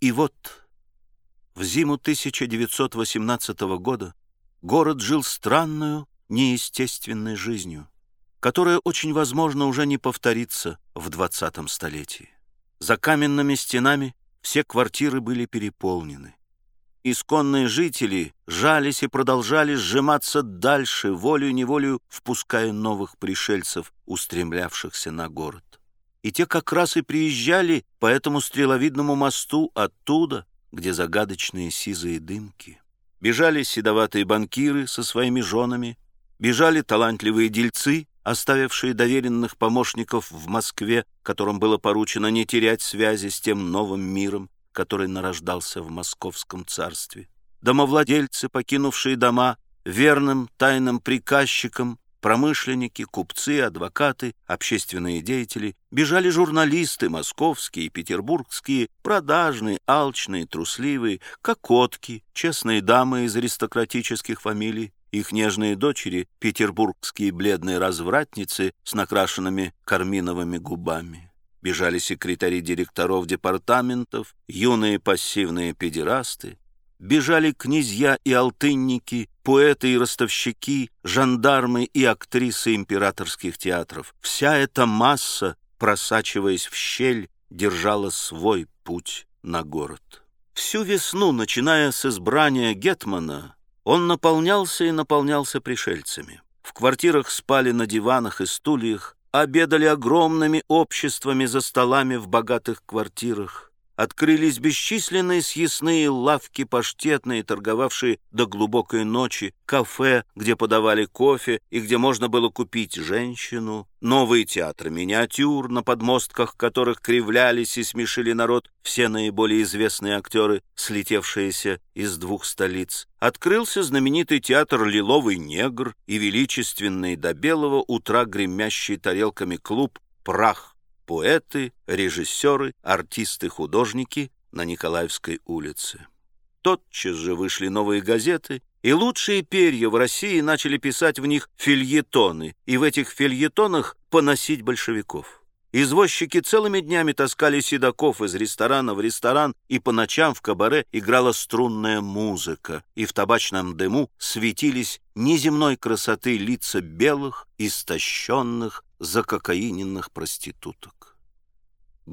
И вот в зиму 1918 года город жил странную, неестественной жизнью, которая очень возможно уже не повторится в 20 столетии. За каменными стенами все квартиры были переполнены. Исконные жители жались и продолжали сжиматься дальше, волею-неволею впуская новых пришельцев, устремлявшихся на город. И те как раз и приезжали по этому стреловидному мосту оттуда, где загадочные сизые дымки. Бежали седоватые банкиры со своими женами, бежали талантливые дельцы, оставившие доверенных помощников в Москве, которым было поручено не терять связи с тем новым миром, который нарождался в московском царстве. Домовладельцы, покинувшие дома, верным тайным приказчикам, промышленники, купцы, адвокаты, общественные деятели, бежали журналисты московские, петербургские, продажные, алчные, трусливые, кокотки, честные дамы из аристократических фамилий, их нежные дочери, петербургские бледные развратницы с накрашенными карминовыми губами. Бежали секретари директоров департаментов, юные пассивные педерасты, бежали князья и алтынники, поэты и ростовщики, жандармы и актрисы императорских театров. Вся эта масса, просачиваясь в щель, держала свой путь на город. Всю весну, начиная с избрания Гетмана, он наполнялся и наполнялся пришельцами. В квартирах спали на диванах и стульях, обедали огромными обществами за столами в богатых квартирах, открылись бесчисленные съестные лавки паштетные, торговавшие до глубокой ночи, кафе, где подавали кофе и где можно было купить женщину, новые театры миниатюр, на подмостках которых кривлялись и смешили народ все наиболее известные актеры, слетевшиеся из двух столиц. Открылся знаменитый театр «Лиловый негр» и величественный до белого утра гремящий тарелками клуб «Прах» поэты, режиссеры, артисты-художники на Николаевской улице. Тотчас же вышли новые газеты, и лучшие перья в России начали писать в них фильетоны, и в этих фильетонах поносить большевиков. Извозчики целыми днями таскали седаков из ресторана в ресторан, и по ночам в кабаре играла струнная музыка, и в табачном дыму светились неземной красоты лица белых, истощенных, закокаиненных проституток.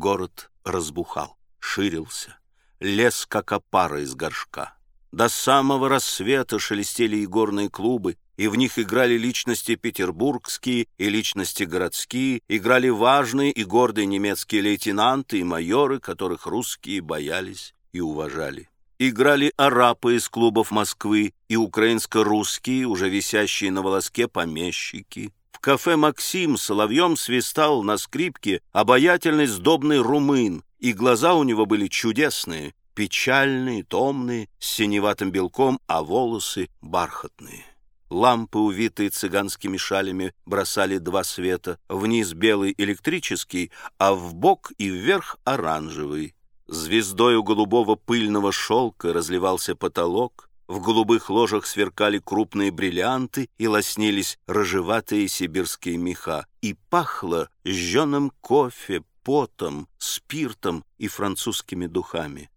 Город разбухал, ширился, лез, как опара из горшка. До самого рассвета шелестели и горные клубы, и в них играли личности петербургские и личности городские, играли важные и гордые немецкие лейтенанты и майоры, которых русские боялись и уважали. Играли арапы из клубов Москвы и украинско-русские, уже висящие на волоске помещики. В кафе «Максим» соловьем свистал на скрипке обаятельный сдобный румын, и глаза у него были чудесные, печальные, томные, с синеватым белком, а волосы бархатные. Лампы, увитые цыганскими шалями, бросали два света. Вниз белый электрический, а в бок и вверх оранжевый. Звездой у голубого пыльного шелка разливался потолок. В голубых ложах сверкали крупные бриллианты и лоснились рыжеватые сибирские меха. И пахло жженым кофе, потом, спиртом и французскими духами.